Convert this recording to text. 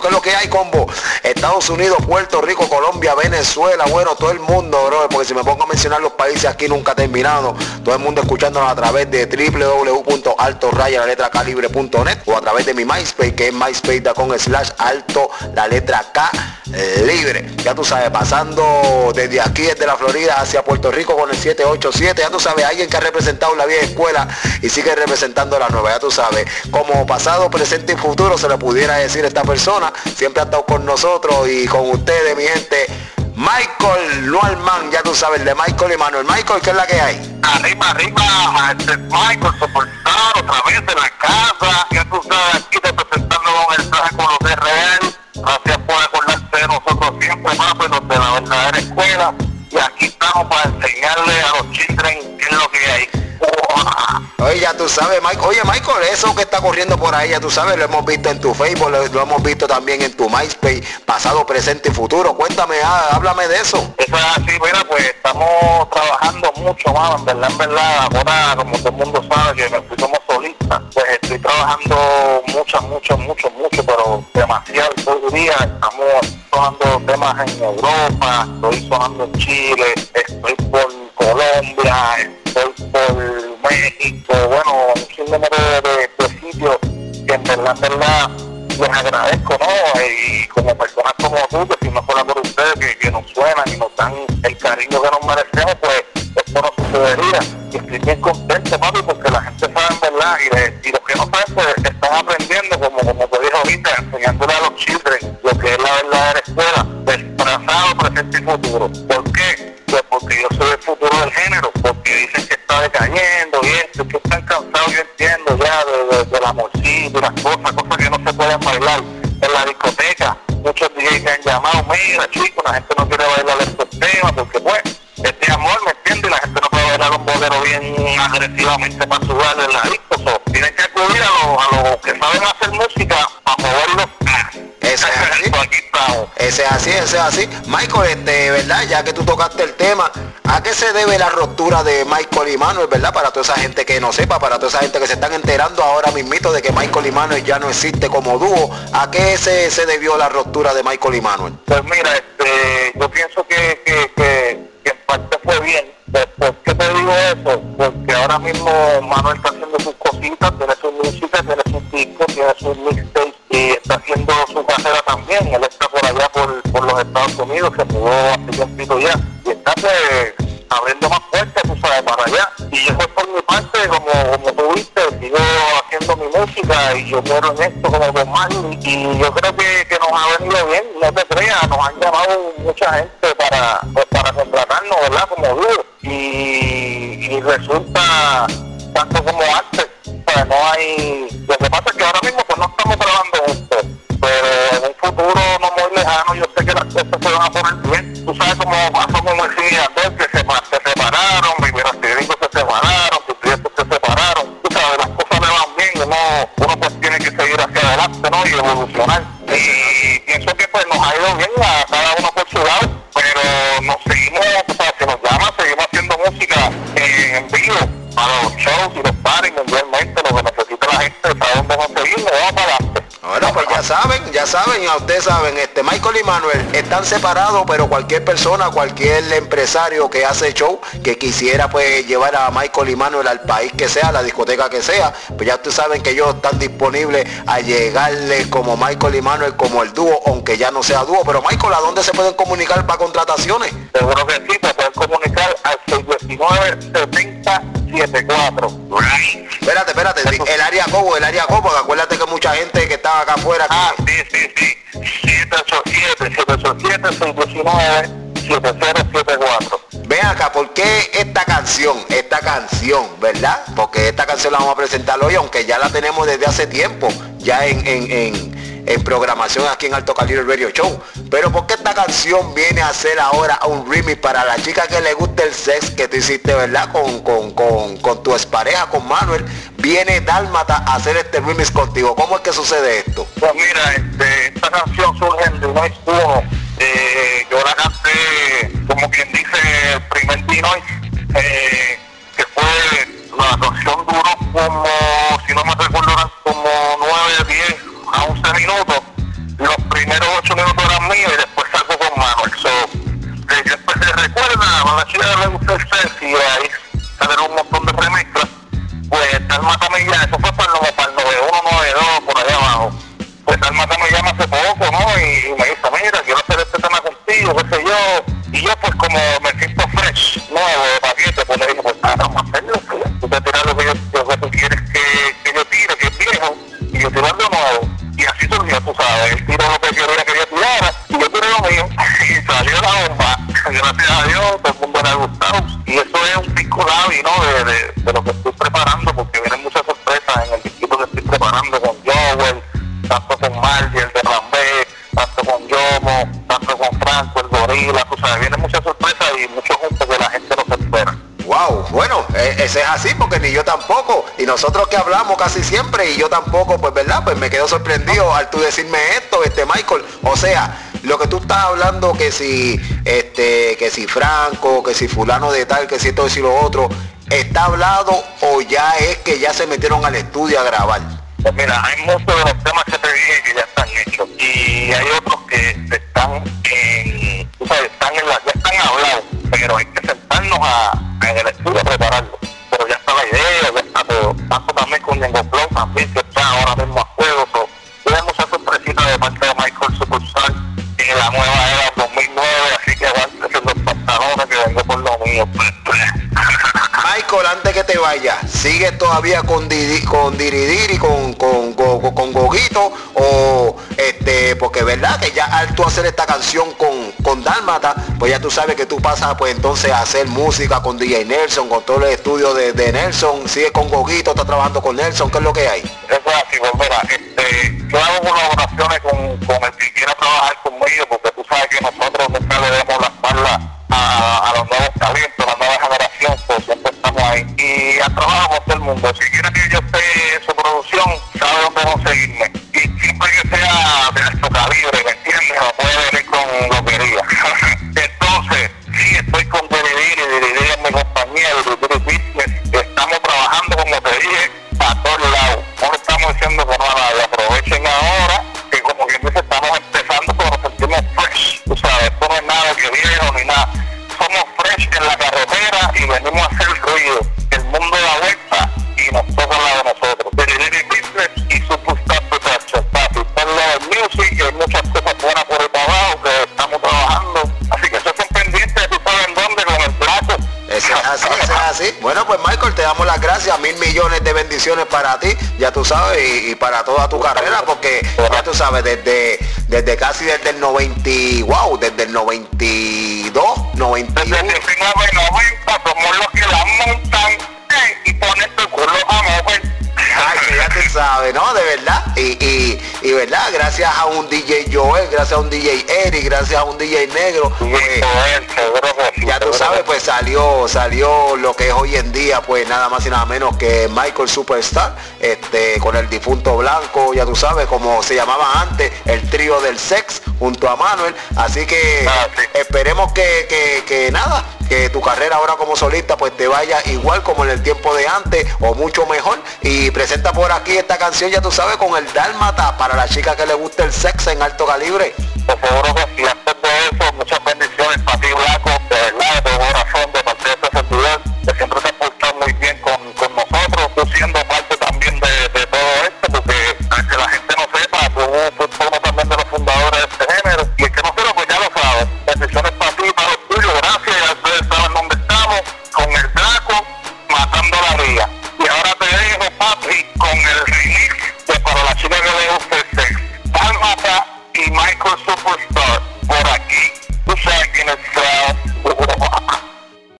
¿Qué es lo que hay, combo? Estados Unidos, Puerto Rico, Colombia, Venezuela, bueno, todo el mundo, bro, porque si me pongo a mencionar los países aquí nunca terminado. Todo el mundo escuchándonos a través de www.altoraya la letra calibre.net o a través de mi MySpace, que es myspace.com slash alto la letra K libre. Ya tú sabes, pasando desde aquí, desde la Florida hacia Puerto Rico con el 787. Ya tú sabes, alguien que ha representado la vieja escuela y sigue representando la nueva. Ya tú sabes, como pasado, presente y futuro se le pudiera decir a esta persona. Siempre ha estado con nosotros y con ustedes, mi gente. Michael Lualman, ya tú sabes, el de Michael y Manuel. Michael, ¿qué es la que hay? Arriba, arriba, Michael, soportado otra vez de la casa. Ya tú sabes, aquí representando con el traje con los RL. Gracias escuela. Y aquí estamos para enseñarle a los children qué es lo que hay. Oye, ya tú sabes, Michael. Oye, Michael, eso que está corriendo por ahí, ya tú sabes, lo hemos visto en tu Facebook, lo, lo hemos visto también en tu MySpace, pasado, presente y futuro. Cuéntame, ah, háblame de eso. Eso es así, mira, pues estamos trabajando mucho más, en verdad, en verdad. Ahora, como todo el mundo sabe que me pues estoy trabajando mucho, mucho, mucho, mucho, pero demasiado el día. Estamos sonando temas en Europa, estoy sonando en Chile, estoy por Colombia, estoy por México, bueno, un sinnúmero de, de, sitios que en verdad, en verdad, les agradezco, ¿no? Y como personas como tú, que si no fuera por ustedes, que, nos suenan y nos dan el cariño que nos merecemos, pues esto no sucedería. Y estoy bien contento, papi, porque la gente sabe y, de, los que no saben, pues están aprendiendo, como, como te dije ahorita, enseñándole a los children lo que es la verdadera escuela, del pasado, presente y futuro. ¿Por qué? Pues porque yo soy el futuro del género, porque dicen que está decayendo y esto, que están cansados, yo entiendo ya de, de, y las cosas, cosas que no se pueden bailar en la discoteca. Muchos DJs que han llamado, mira chicos, la gente no quiere bailar estos temas porque pues, este amor, ¿me entiendes? Y la gente no puede bailar un bolero bien agresivamente para sudar en la disco. Los, a los que saben hacer música para moverlos. Ese es así. Ese es así, ese es así. Michael, este, ¿verdad? Ya que tú tocaste el tema, ¿a qué se debe la ruptura de Michael y Manuel, verdad? Para toda esa gente que no sepa, para toda esa gente que se están enterando ahora mismito de que Michael y Manuel ya no existe como dúo, ¿a qué se, se debió la ruptura de Michael y Manuel? Pues mira, este, yo pienso que, que, que, que en parte fue bien. ¿Por qué te digo eso? Porque ahora mismo Manuel está tiene sus mixtapes y está haciendo su carrera también. Él está por allá por, por los Estados Unidos, se mudó hace tiempito ya y está pues abriendo más puertas, tú sabes, para allá. Y yo pues por mi parte, como, como tú viste, sigo haciendo mi música y yo quiero en esto como con Marley y yo creo que, que nos ha venido bien, no te creas, nos han llamado mucha gente para, pues, para contratarnos, ¿verdad? Como dúo y, resulta tanto como antes, sea, no hay, pasa que ahora mismo pues no estamos trabajando juntos, pero en un futuro no muy lejano yo sé que las cosas se van a poner bien, tú sabes cómo pasó con el cine que se, se separaron, Rivera Federico se separaron, tus clientes se separaron, tú sabes, las cosas le van bien, uno, uno pues tiene que seguir hacia adelante, ¿no? Y evolucionar. Y pienso que pues nos ha ido bien a cada uno saben, ya saben, ya ustedes saben, este Michael y Manuel están separados, pero cualquier persona, cualquier empresario que hace show, que quisiera pues llevar a Michael y Manuel al país que sea, a la discoteca que sea, pues ya ustedes saben que ellos están disponibles a llegarle como Michael y Manuel, como el dúo, aunque ya no sea dúo. Pero Michael, ¿a dónde se pueden comunicar para contrataciones? Seguro que sí, te pueden comunicar al 619-7074. Right. Espérate, espérate, el área Cobo, el área Cobo, acuérdate que mucha gente que estaba acá afuera. Ah, sí, sí, sí. 787-787-619-7074. Ven acá, ¿por qué esta canción, esta canción, verdad? Porque esta canción la vamos a presentar hoy, aunque ya la tenemos desde hace tiempo, ya en, en, en, en programación aquí en Alto Calibre Radio Show. Pero ¿por qué esta canción viene a ser ahora un remix para la chica que le gusta el sex que tú hiciste, verdad? Con, con, con, con tu expareja, con Manuel. Viene Dálmata a hacer este remix contigo. ¿Cómo es que sucede esto? Pues mira, este, esta canción surge de un uno. Eh, yo la canté, como quien dice, el primer Dinois, eh, que fue, la canción duró como, si no me middle Gracias a Dios, todo el mundo le ha gustado. Y eso es un disco Gaby, ¿no? De, de, lo que estoy preparando, porque vienen muchas sorpresas en el disquito que estoy preparando con Joel, tanto con Margie, el de Rambé, tanto con Yomo, tanto con Franco, el Gorila, tú sabes, vienen muchas sorpresas y muchos juntos que la gente no se espera. Wow, bueno, eh, ese es así porque ni yo tampoco. Y nosotros que hablamos casi siempre y yo tampoco, pues verdad, pues me quedo sorprendido al tú decirme esto, este Michael. O sea, lo que tú estás hablando que si, este, que si Franco, que si fulano de tal, que si esto, que si lo otro, ¿está hablado o ya es que ya se metieron al estudio a grabar? Pues mira, hay muchos de los temas que te dije que ya están hechos y hay otros que están en, tú sabes, están en la, ya están hablados, pero hay que sentarnos a, a en el estudio a prepararlo. Pero ya está la idea, ya está todo. Tanto también con Django Flow también que vayas, ¿sigue todavía con Didi, con Diridiri, con, con, con, con Goguito? O este, porque verdad que ya al tú hacer esta canción con, con Dálmata, pues ya tú sabes que tú pasas pues entonces a hacer música con DJ Nelson, con todo el estudio de, de Nelson, sigue con Goguito, está trabajando con Nelson, ¿qué es lo que hay? Eso es así, mira, este, yo hago colaboraciones con, con el que quiera trabajar conmigo, porque tú sabes que nosotros nunca le damos la Cuba. Damos las gracias, mil millones de bendiciones para ti, ya tú sabes, y, y para toda tu carrera, porque ya tú sabes, desde, desde casi desde el 90, wow, desde el 92, 91. Desde el 1990 somos los que la montan eh, y ponen tu culo a mover. Sabes, ¿no? De verdad. Y, y, y verdad, gracias a un DJ Joel, gracias a un DJ Eric, gracias a un DJ negro, sí, ya tú sabes, pues salió, salió lo que es hoy en día, pues nada más y nada menos que Michael Superstar, este, con el difunto blanco, ya tú sabes, como se llamaba antes, el trío del sex, junto a Manuel. Así que Ah, esperemos que, que, que nada, que tu carrera ahora como solista pues te vaya igual como en el tiempo de antes o mucho mejor. Y presenta por aquí esta canción, ya tú sabes, con el Dálmata para la chica que le gusta el sex en alto calibre. Pues